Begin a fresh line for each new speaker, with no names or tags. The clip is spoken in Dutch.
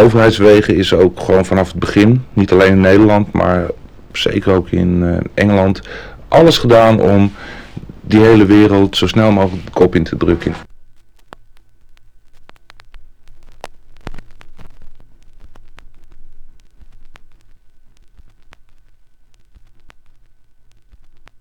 overheidswegen is ook gewoon vanaf het begin, niet alleen in Nederland, maar zeker ook in eh, Engeland, alles gedaan om die hele wereld zo snel mogelijk de kop in te drukken.